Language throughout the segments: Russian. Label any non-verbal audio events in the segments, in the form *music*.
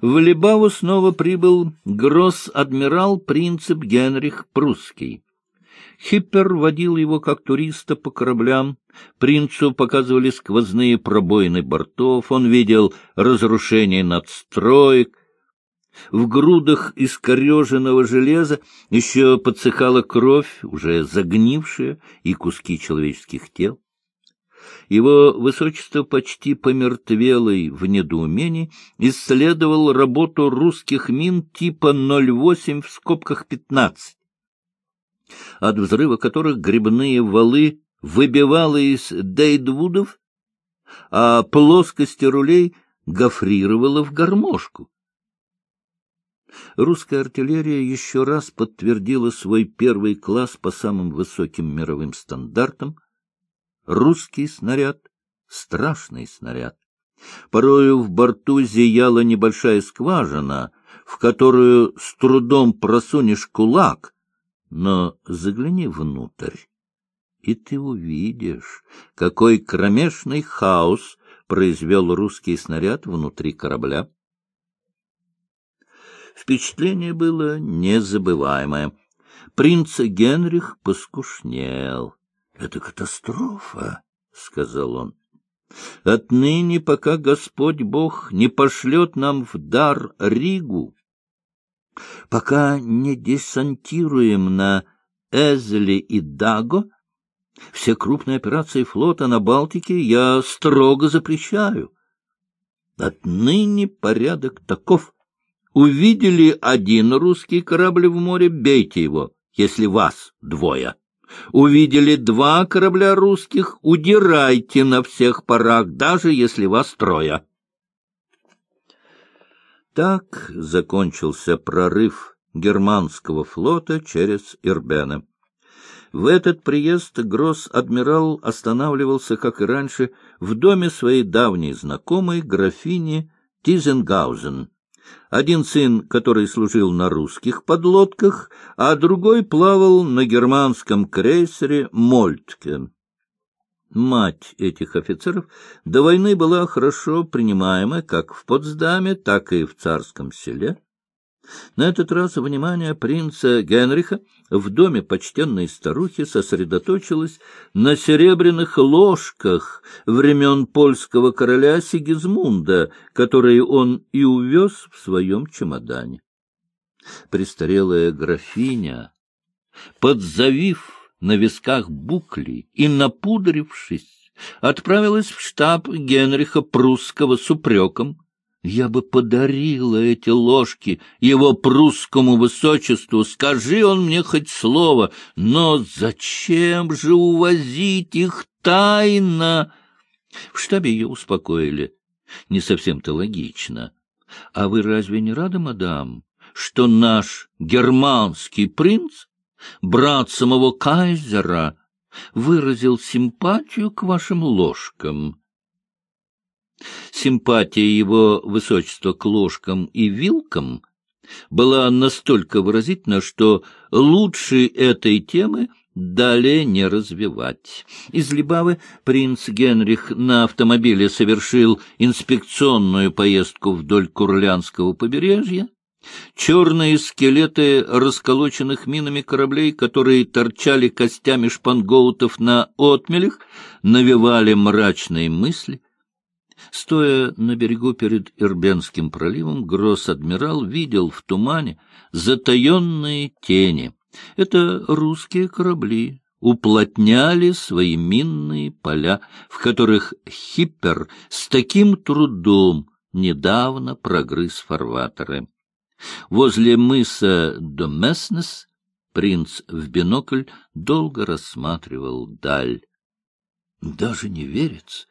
В Либаву снова прибыл гросс-адмирал принцип Генрих Прусский. Хиппер водил его как туриста по кораблям. Принцу показывали сквозные пробоины бортов, он видел разрушение надстроек. В грудах искореженного железа еще подсыхала кровь, уже загнившая, и куски человеческих тел. Его высочество почти помертвелый в недоумении исследовал работу русских мин типа 08 в скобках 15, от взрыва которых грибные валы выбивало из дейдвудов, а плоскости рулей гофрировало в гармошку. Русская артиллерия еще раз подтвердила свой первый класс по самым высоким мировым стандартам. Русский снаряд — страшный снаряд. Порою в борту зияла небольшая скважина, в которую с трудом просунешь кулак, но загляни внутрь, и ты увидишь, какой кромешный хаос произвел русский снаряд внутри корабля. Впечатление было незабываемое. Принц Генрих поскушнел. — Это катастрофа, — сказал он. — Отныне, пока Господь Бог не пошлет нам в дар Ригу, пока не десантируем на Эзли и Даго, все крупные операции флота на Балтике я строго запрещаю. Отныне порядок таков. Увидели один русский корабль в море, бейте его, если вас двое. Увидели два корабля русских, удирайте на всех парах, даже если вас трое. Так закончился прорыв германского флота через Ирбене. В этот приезд гросс-адмирал останавливался, как и раньше, в доме своей давней знакомой графини Тизенгаузен, один сын, который служил на русских подлодках, а другой плавал на германском крейсере «Мольтке». Мать этих офицеров до войны была хорошо принимаема как в Потсдаме, так и в царском селе. На этот раз внимание принца Генриха в доме почтенной старухи сосредоточилось на серебряных ложках времен польского короля Сигизмунда, которые он и увез в своем чемодане. Престарелая графиня, подзавив на висках букли и напудрившись, отправилась в штаб Генриха Прусского с упреком, я бы подарила эти ложки его прусскому высочеству, скажи он мне хоть слово, но зачем же увозить их тайно? В штабе ее успокоили. Не совсем-то логично. А вы разве не рады, мадам, что наш германский принц, брат самого кайзера, выразил симпатию к вашим ложкам? Симпатия его высочества к ложкам и вилкам была настолько выразительна, что лучше этой темы далее не развивать. Из Либавы принц Генрих на автомобиле совершил инспекционную поездку вдоль Курлянского побережья. Черные скелеты расколоченных минами кораблей, которые торчали костями шпангоутов на отмелях, навевали мрачные мысли. Стоя на берегу перед Ирбенским проливом, гросс-адмирал видел в тумане затаенные тени. Это русские корабли уплотняли свои минные поля, в которых Хиппер с таким трудом недавно прогрыз фарватеры. Возле мыса Домеснес принц в бинокль долго рассматривал даль. Даже не верится,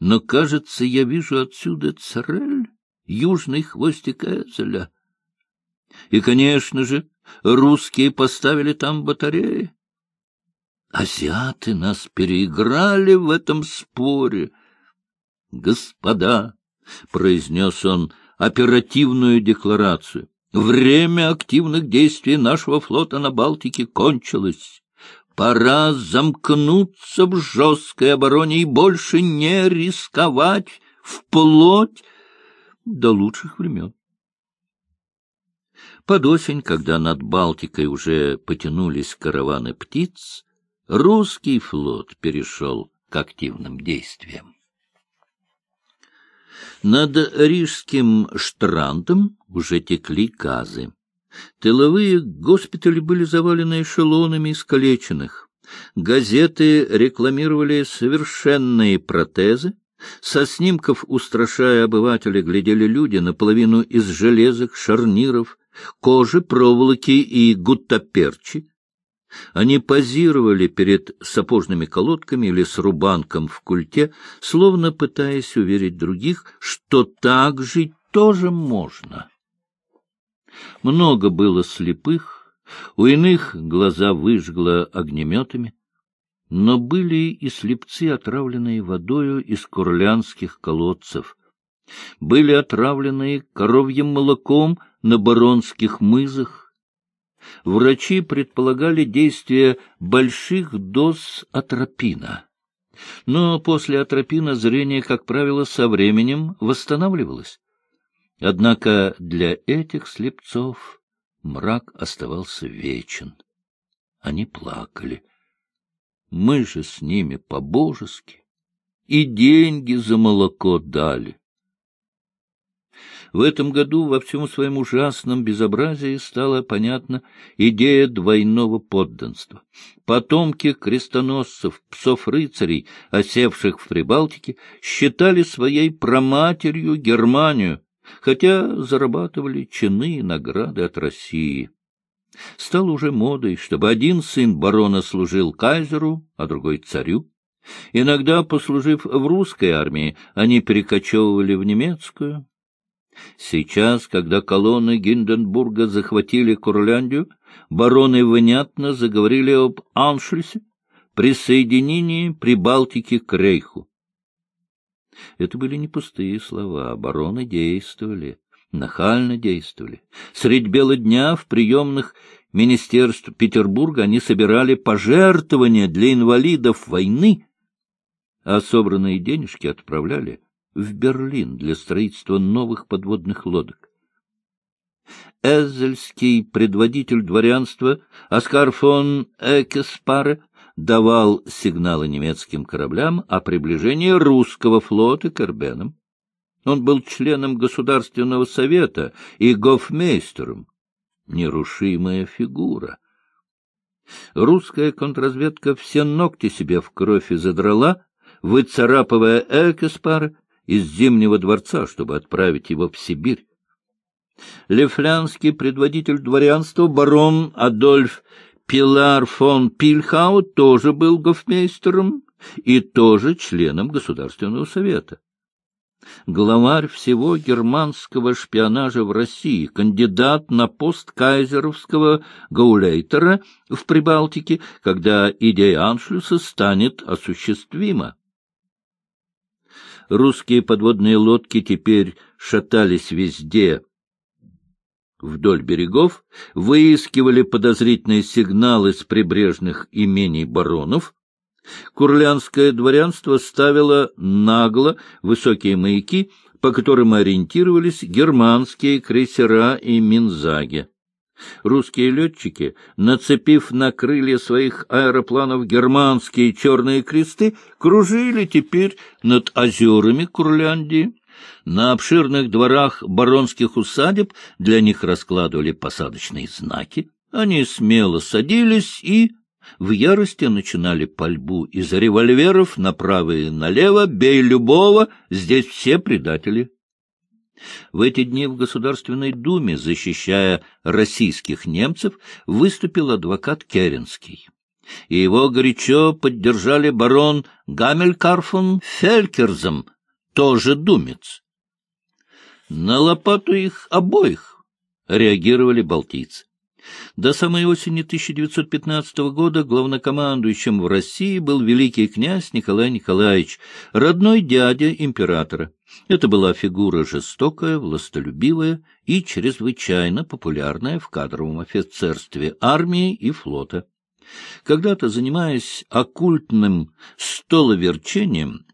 но, кажется, я вижу отсюда Церель, южный хвостик Эзеля. И, конечно же, русские поставили там батареи. Азиаты нас переиграли в этом споре. Господа, — произнес он оперативную декларацию, — время активных действий нашего флота на Балтике кончилось. Пора замкнуться в жесткой обороне и больше не рисковать вплоть до лучших времен. Под осень, когда над Балтикой уже потянулись караваны птиц, русский флот перешел к активным действиям. Над Рижским штрандом уже текли казы. Тыловые госпитали были завалены эшелонами искалеченных. Газеты рекламировали совершенные протезы. Со снимков, устрашая обывателя, глядели люди наполовину из железок, шарниров, кожи, проволоки и гуттаперчи. Они позировали перед сапожными колодками или с рубанком в культе, словно пытаясь уверить других, что так жить тоже можно. Много было слепых, у иных глаза выжгло огнеметами, но были и слепцы, отравленные водою из курлянских колодцев, были отравленные коровьим молоком на баронских мызах. Врачи предполагали действие больших доз атропина. Но после атропина зрение, как правило, со временем восстанавливалось. Однако для этих слепцов мрак оставался вечен. Они плакали. Мы же с ними по-божески и деньги за молоко дали. В этом году во всем своем ужасном безобразии стала понятна идея двойного подданства. Потомки крестоносцев, псов-рыцарей, осевших в Прибалтике, считали своей проматерью Германию, хотя зарабатывали чины и награды от России. Стало уже модой, чтобы один сын барона служил кайзеру, а другой царю. Иногда, послужив в русской армии, они перекочевывали в немецкую. Сейчас, когда колонны Гинденбурга захватили Курляндию, бароны внятно заговорили об Аншлюсе, присоединении Прибалтики к Рейху. Это были не пустые слова, бароны действовали, нахально действовали. Средь бела дня в приемных министерств Петербурга они собирали пожертвования для инвалидов войны, а собранные денежки отправляли в Берлин для строительства новых подводных лодок. Эзельский предводитель дворянства Оскар фон Экеспаре давал сигналы немецким кораблям о приближении русского флота к Эрбенам. Он был членом Государственного совета и гофмейстером. Нерушимая фигура. Русская контрразведка все ногти себе в кровь задрала, выцарапывая Экеспара из Зимнего дворца, чтобы отправить его в Сибирь. Лефлянский предводитель дворянства, барон Адольф Пилар фон Пильхау, тоже был гофмейстером и тоже членом Государственного совета. Главарь всего германского шпионажа в России, кандидат на пост кайзеровского гаулейтера в Прибалтике, когда идея Аншлюса станет осуществима. Русские подводные лодки теперь шатались везде вдоль берегов, выискивали подозрительные сигналы с прибрежных имений баронов. Курлянское дворянство ставило нагло высокие маяки, по которым ориентировались германские крейсера и минзаги. Русские летчики, нацепив на крылья своих аэропланов германские черные кресты, кружили теперь над озерами Курляндии. На обширных дворах баронских усадеб для них раскладывали посадочные знаки. Они смело садились и в ярости начинали пальбу из револьверов направо и налево, бей любого, здесь все предатели. В эти дни в Государственной Думе, защищая российских немцев, выступил адвокат Керенский. И его горячо поддержали барон Гамелькарфон Фелькерзом, тоже думец. На лопату их обоих реагировали балтийцы. До самой осени 1915 года главнокомандующим в России был великий князь Николай Николаевич, родной дядя императора. Это была фигура жестокая, властолюбивая и чрезвычайно популярная в кадровом офицерстве армии и флота. Когда-то, занимаясь оккультным столоверчением,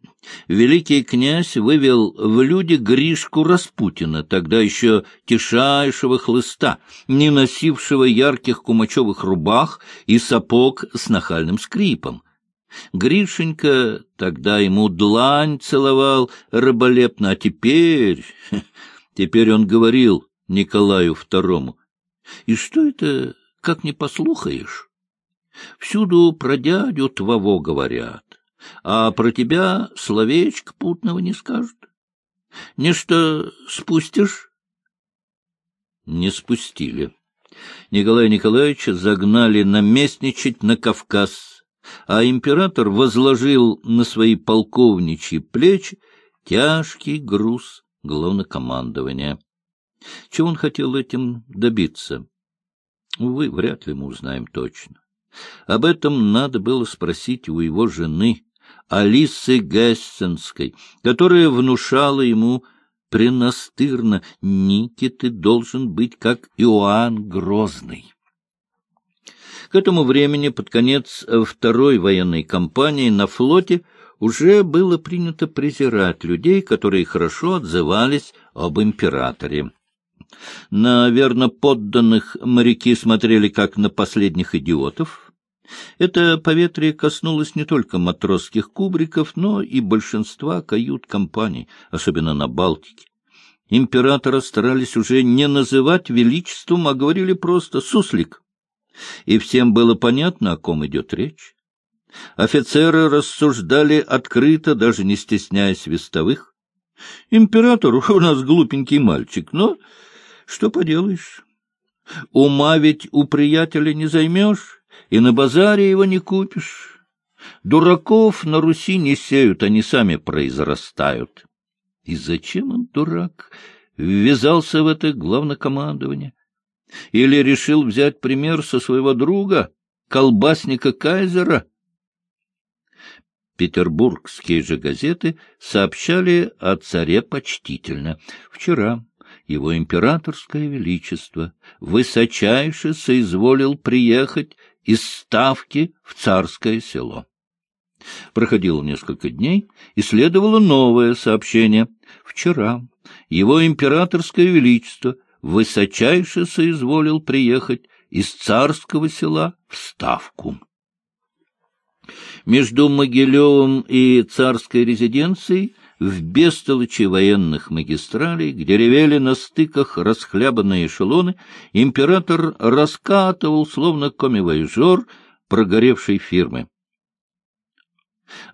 великий князь вывел в люди Гришку Распутина, тогда еще тишайшего хлыста, не носившего ярких кумачевых рубах и сапог с нахальным скрипом. Гришенька тогда ему длань целовал раболепно, а теперь... *laughs* Теперь он говорил Николаю Второму. И что это, как не послухаешь? Всюду про дядю твоего говорят а про тебя словечко путного не скажут. Нечто спустишь? Не спустили. Николая Николаевича загнали наместничать на Кавказ, а император возложил на свои полковничьи плечи тяжкий груз главнокомандования. Чего он хотел этим добиться? Увы, вряд ли мы узнаем точно. Об этом надо было спросить у его жены, Алисы Гессенской, которая внушала ему пренастырно «Ники, ты должен быть как Иоанн Грозный». К этому времени, под конец второй военной кампании, на флоте уже было принято презирать людей, которые хорошо отзывались об императоре. Наверное, подданных моряки смотрели как на последних идиотов, это поветрие коснулось не только матросских кубриков, но и большинства кают-компаний, особенно на Балтике. Императора старались уже не называть величеством, а говорили просто «суслик». И всем было понятно, о ком идет речь. Офицеры рассуждали открыто, даже не стесняясь вестовых. Император *laughs* у нас глупенький мальчик, но что поделаешь? Ума ведь у приятеля не займешь и на базаре его не купишь. Дураков на Руси не сеют, они сами произрастают. И зачем он, дурак, ввязался в это главнокомандование? Или решил взять пример со своего друга, колбасника Кайзера? Петербургские же газеты сообщали о царе почтительно. Вчера его императорское величество высочайше соизволил приехать из Ставки в Царское село. Проходило несколько дней, и следовало новое сообщение. Вчера его императорское величество высочайше соизволил приехать из Царского села в Ставку. Между Могилевым и царской резиденцией в бестолочи военных магистралей, где ревели на стыках расхлябанные эшелоны, император раскатывал, словно комивояжер, прогоревшей фирмы.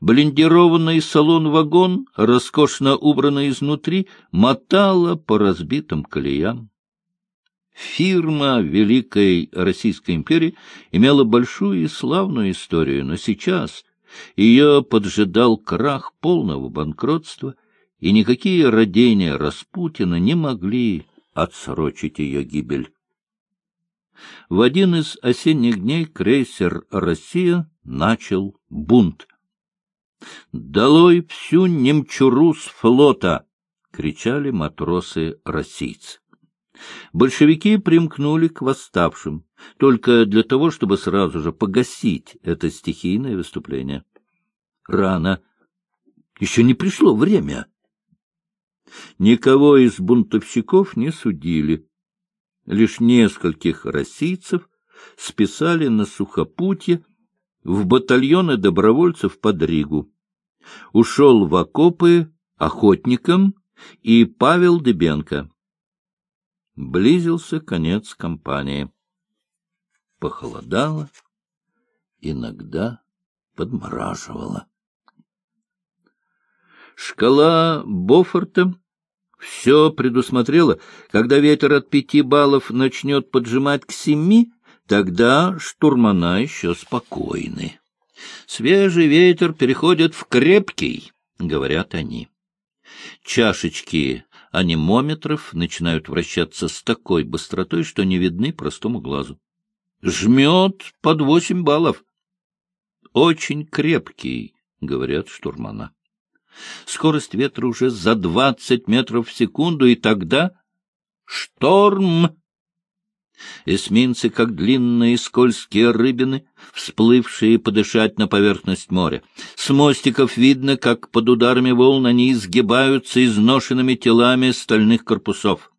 Блиндированный салон-вагон, роскошно убранный изнутри, мотало по разбитым колеям. Фирма Великой Российской империи имела большую и славную историю, но сейчас ее поджидал крах полного банкротства, и никакие родения Распутина не могли отсрочить ее гибель. В один из осенних дней крейсер «Россия» начал бунт. «Долой всю немчуру с флота!» — кричали матросы-российцы. Большевики примкнули к восставшим, только для того, чтобы сразу же погасить это стихийное выступление. Рано. Еще не пришло время. Никого из бунтовщиков не судили. Лишь нескольких российцев списали на сухопутье в батальоны добровольцев под Ригу. Ушел в окопы охотником и Павел Дебенко. Близился конец кампании. Похолодало, иногда подмораживало. Шкала Бофорта все предусмотрела. Когда ветер от пяти баллов начнет поджимать к семи, тогда штурмана еще спокойны. Свежий ветер переходит в крепкий, говорят они. Чашечки анимометров начинают вращаться с такой быстротой, что не видны простому глазу. Жмет под восемь баллов. Очень крепкий, говорят штурмана. Скорость ветра уже за двадцать метров в секунду, и тогда шторм. Эсминцы, как длинные скользкие рыбины, всплывшие подышать на поверхность моря. С мостиков видно, как под ударами волн они изгибаются изношенными телами стальных корпусов.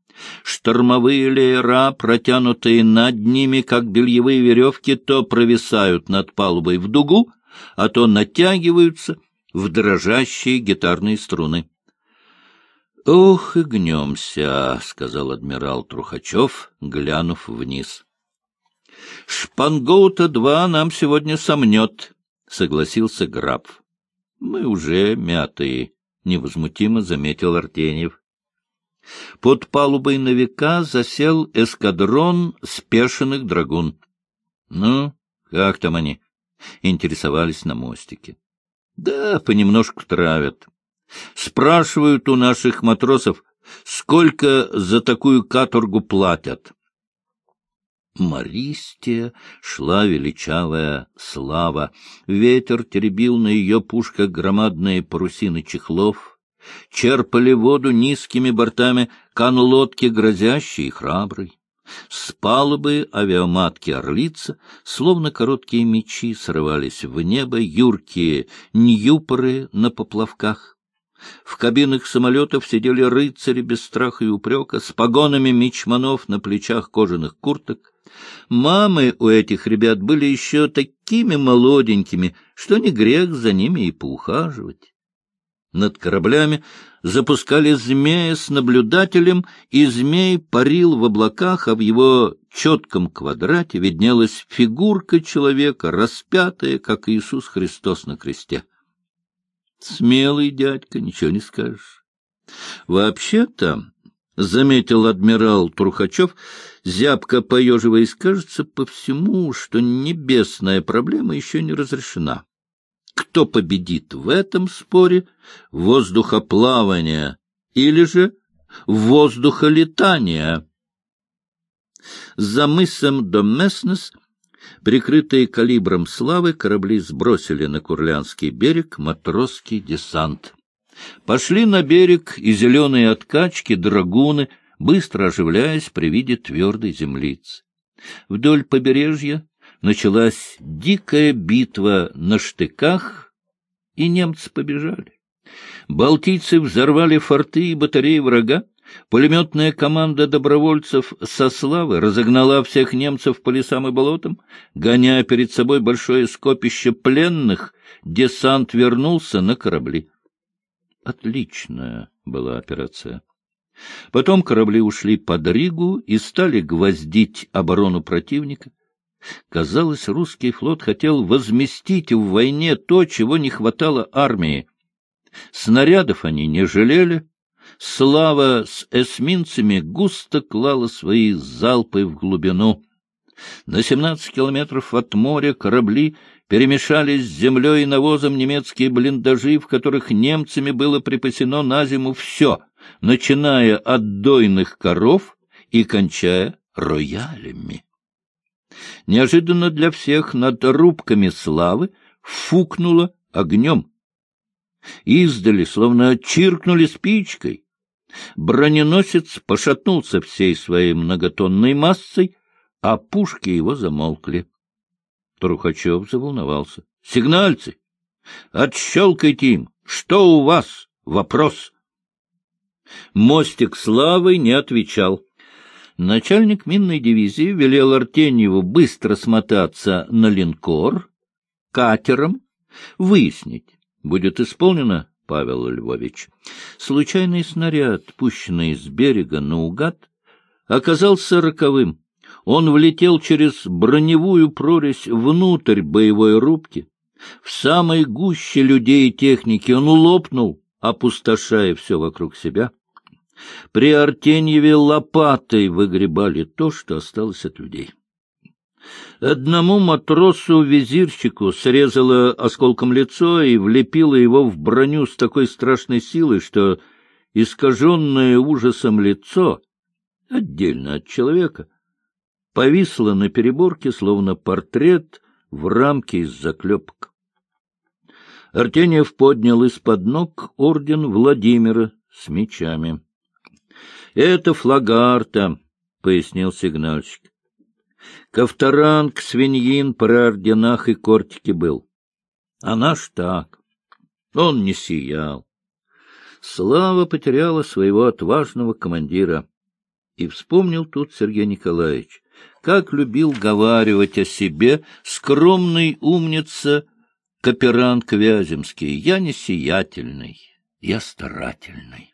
Штормовые леера, протянутые над ними, как бельевые веревки, то провисают над палубой в дугу, а то натягиваются в дрожащие гитарные струны. — Ох, и гнемся, — сказал адмирал Трухачев, глянув вниз. — Шпангоута-2 нам сегодня сомнет, — согласился граф. — Мы уже мятые, — невозмутимо заметил Артеньев. Под палубой новика засел эскадрон спешенных драгун. — Ну, как там они? — интересовались на мостике. — Да, понемножку травят. Спрашивают у наших матросов, сколько за такую каторгу платят. Маристия шла величавая слава. Ветер теребил на ее пушках громадные парусины чехлов. Черпали воду низкими бортами канлодки грозящие и храброй. С палубы авиаматки «Орлица», словно короткие мечи, срывались в небо юркие ньюпоры на поплавках. В кабинах самолетов сидели рыцари без страха и упрека, с погонами мичманов на плечах кожаных курток. Мамы у этих ребят были еще такими молоденькими, что не грех за ними и поухаживать. Над кораблями запускали змея с наблюдателем, и змей парил в облаках, а в его четком квадрате виднелась фигурка человека, распятая, как Иисус Христос на кресте. Смелый дядька, ничего не скажешь. Вообще-то, — заметил адмирал Трухачев, зябко поеживаясь, кажется по всему, что небесная проблема еще не разрешена. Кто победит в этом споре — воздухоплавание или же воздухолетание? За мысом Домеснес Прикрытые калибром славы, корабли сбросили на Курлянский берег матросский десант. Пошли на берег и зеленые откачки драгуны, быстро оживляясь при виде твердой землицы. Вдоль побережья началась дикая битва на штыках, и немцы побежали. Балтийцы взорвали форты и батареи врага, Пулеметная команда добровольцев со славы разогнала всех немцев по лесам и болотам, гоняя перед собой большое скопище пленных, десант вернулся на корабли. Отличная была операция. Потом корабли ушли под Ригу и стали гвоздить оборону противника. Казалось, русский флот хотел возместить в войне то, чего не хватало армии. Снарядов они не жалели, Слава с эсминцами густо клала свои залпы в глубину. На семнадцать километров от моря корабли перемешались с землей и навозом немецкие блиндажи, в которых немцами было припасено на зиму все, начиная от дойных коров и кончая роялями. Неожиданно для всех над рубками славы фукнуло огнем. Издали, словно чиркнули спичкой, Броненосец пошатнулся всей своей многотонной массой, а пушки его замолкли. Трухачев заволновался. — Сигнальцы! Отщелкайте им! Что у вас? Вопрос! Мостик славы не отвечал. Начальник минной дивизии велел Артеньеву быстро смотаться на линкор, катером, выяснить, будет исполнено Павел Львович. Случайный снаряд, пущенный с берега наугад, оказался роковым. Он влетел через броневую прорезь внутрь боевой рубки. В самой гуще людей и техники он лопнул, опустошая все вокруг себя. При Артеньеве лопатой выгребали то, что осталось от людей. Одному матросу-визирщику срезало осколком лицо и влепило его в броню с такой страшной силой, что искаженное ужасом лицо, отдельно от человека, повисло на переборке, словно портрет в рамке из заклепок. Артеньев поднял из-под ног орден Владимира с мечами. — Это флагарта, — пояснил сигнальщик. Ковторанг, свиньин при орденах и кортике был. А наш так. Он не сиял. Слава потеряла своего отважного командира. И вспомнил тут Сергей Николаевич, как любил говаривать о себе скромный умница Каперанг Вяземский. Я не сиятельный, я старательный.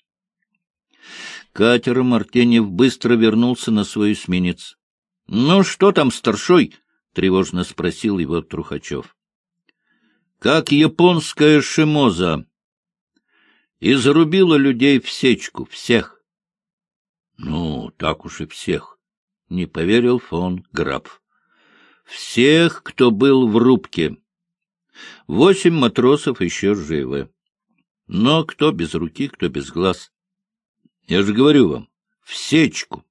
Катером Артеньев быстро вернулся на свой эсминец. — Ну, что там, старшой? — тревожно спросил его Трухачев. — Как японская шимоза. И зарубила людей в сечку, всех. — Ну, так уж и всех, — не поверил фон Граф. — Всех, кто был в рубке. Восемь матросов еще живы. Но кто без руки, кто без глаз. Я же говорю вам, в сечку.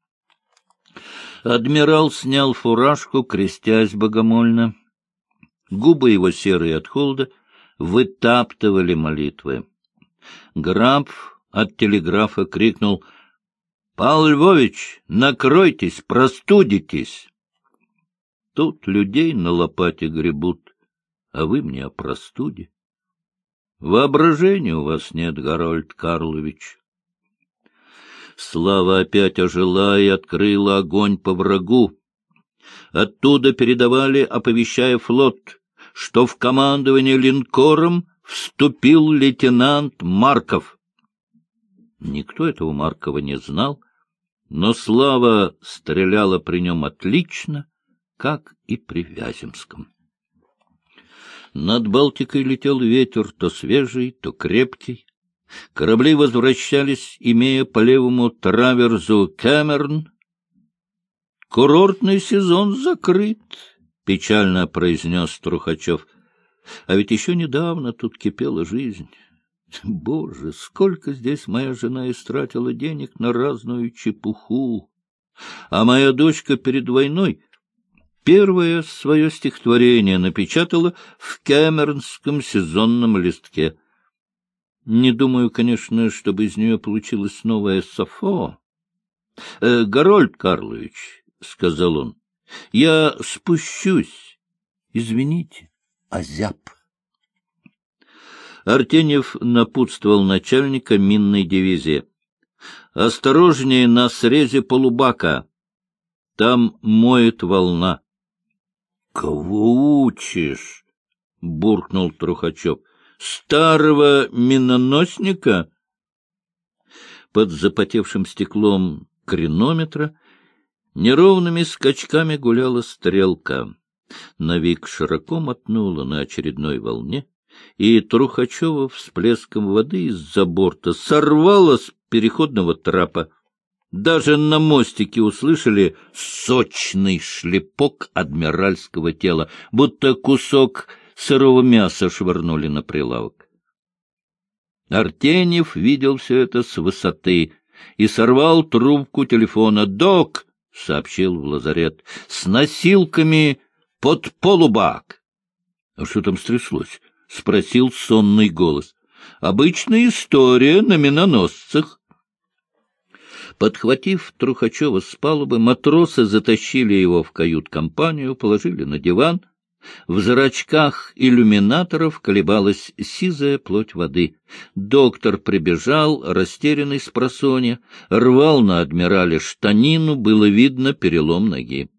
Адмирал снял фуражку, крестясь богомольно. Губы его серые от холода вытаптывали молитвы. Граб от телеграфа крикнул «Павел Львович, накройтесь, простудитесь!» Тут людей на лопате гребут, а вы мне о простуде. Воображения у вас нет, Гарольд Карлович. Слава опять ожила и открыла огонь по врагу. Оттуда передавали, оповещая флот, что в командование линкором вступил лейтенант Марков. Никто этого Маркова не знал, но Слава стреляла при нем отлично, как и при Вяземском. Над Балтикой летел ветер то свежий, то крепкий, Корабли возвращались, имея по левому траверзу Кэмерн. — Курортный сезон закрыт, — печально произнес Трухачев. — А ведь еще недавно тут кипела жизнь. Боже, сколько здесь моя жена истратила денег на разную чепуху! А моя дочка перед войной первое свое стихотворение напечатала в Кэмернском сезонном листке — не думаю, конечно, чтобы из нее получилось новое Сафо. Э, — Горольд Карлович, — сказал он, — я спущусь. Извините, озяб. Артеньев напутствовал начальника минной дивизии. — Осторожнее на срезе полубака. Там моет волна. — Кого учишь? — буркнул Трухачев старого миноносника? Под запотевшим стеклом кренометра неровными скачками гуляла стрелка. Навик широко мотнула на очередной волне, и Трухачева всплеском воды из-за борта сорвала с переходного трапа. Даже на мостике услышали сочный шлепок адмиральского тела, будто кусок сырого мяса швырнули на прилавок. Артеньев видел все это с высоты и сорвал трубку телефона. «Док!» — сообщил в лазарет. «С носилками под полубак!» «А что там стряслось?» — спросил сонный голос. «Обычная история на миноносцах». Подхватив Трухачева с палубы, матросы затащили его в кают-компанию, положили на диван — в зрачках иллюминаторов колебалась сизая плоть воды. Доктор прибежал, растерянный с просонья, рвал на адмирале штанину, было видно перелом ноги.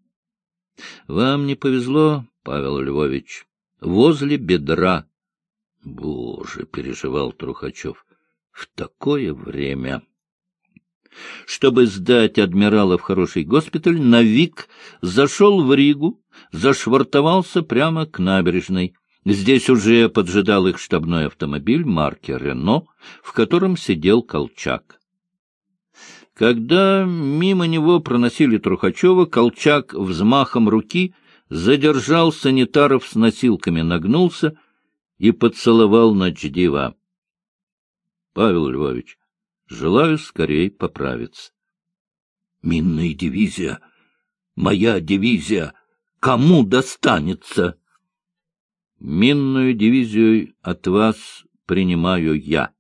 — Вам не повезло, Павел Львович, возле бедра. — Боже, — переживал Трухачев, — в такое время... Чтобы сдать адмирала в хороший госпиталь, Навик зашел в Ригу, зашвартовался прямо к набережной. Здесь уже поджидал их штабной автомобиль марки «Рено», в котором сидел Колчак. Когда мимо него проносили Трухачева, Колчак взмахом руки задержал санитаров с носилками, нагнулся и поцеловал Ночдива. — Павел Львович, желаю скорей поправиться. — Минная дивизия! Моя дивизия! кому достанется? Минную дивизию от вас принимаю я.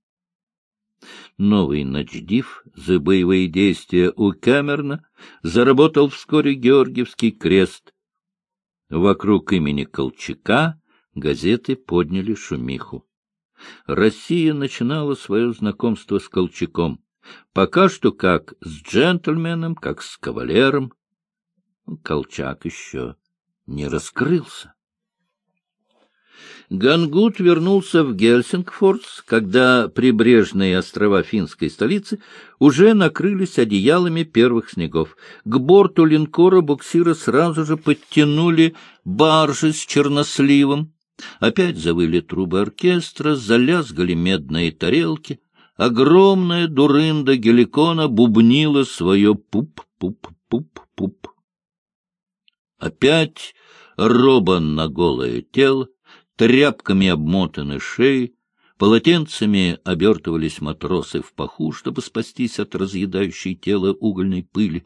новый начдив за боевые действия у Кэмерна, заработал вскоре Георгиевский крест. Вокруг имени Колчака газеты подняли шумиху. Россия начинала свое знакомство с Колчаком. Пока что как с джентльменом, как с кавалером. Колчак еще не раскрылся. Гангут вернулся в Гельсингфорс, когда прибрежные острова финской столицы уже накрылись одеялами первых снегов. К борту линкора буксира сразу же подтянули баржи с черносливом. Опять завыли трубы оркестра, залязгали медные тарелки. Огромная дурында геликона бубнила свое пуп-пуп-пуп-пуп. Опять робан на голое тело, тряпками обмотаны шеи, полотенцами обертывались матросы в паху, чтобы спастись от разъедающей тело угольной пыли.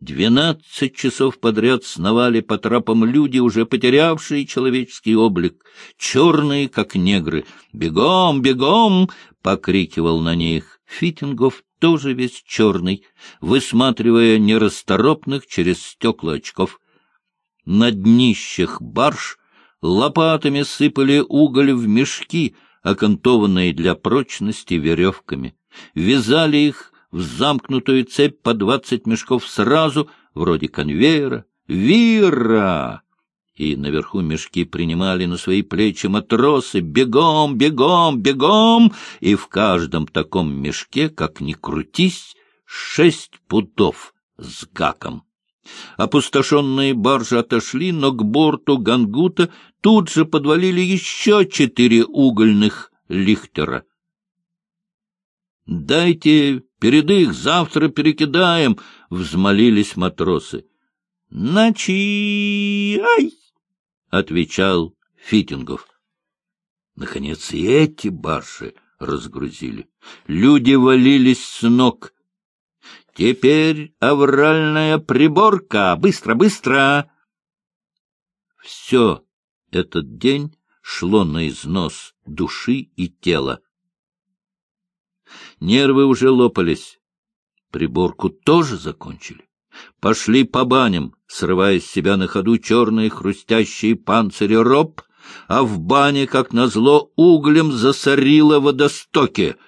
Двенадцать часов подряд сновали по трапам люди, уже потерявшие человеческий облик, черные, как негры. «Бегом, бегом!» — покрикивал на них. Фитингов тоже весь черный, высматривая нерасторопных через стекла очков. На днищах барж лопатами сыпали уголь в мешки, окантованные для прочности веревками. Вязали их в замкнутую цепь по двадцать мешков сразу, вроде конвейера. «Вира!» И наверху мешки принимали на свои плечи матросы. «Бегом, бегом, бегом!» И в каждом таком мешке, как ни крутись, шесть пудов с гаком. Опустошенные баржи отошли, но к борту Гангута тут же подвалили еще четыре угольных лихтера. — Дайте передых, завтра перекидаем, — взмолились матросы. — Начи... Ай! — отвечал Фитингов. Наконец и эти баржи разгрузили. Люди валились с ног — Теперь авральная приборка! Быстро, быстро! Все этот день шло на износ души и тела. Нервы уже лопались. Приборку тоже закончили. Пошли по баням, срывая с себя на ходу черные хрустящие панцири роб, а в бане, как назло, углем засорило водостоки —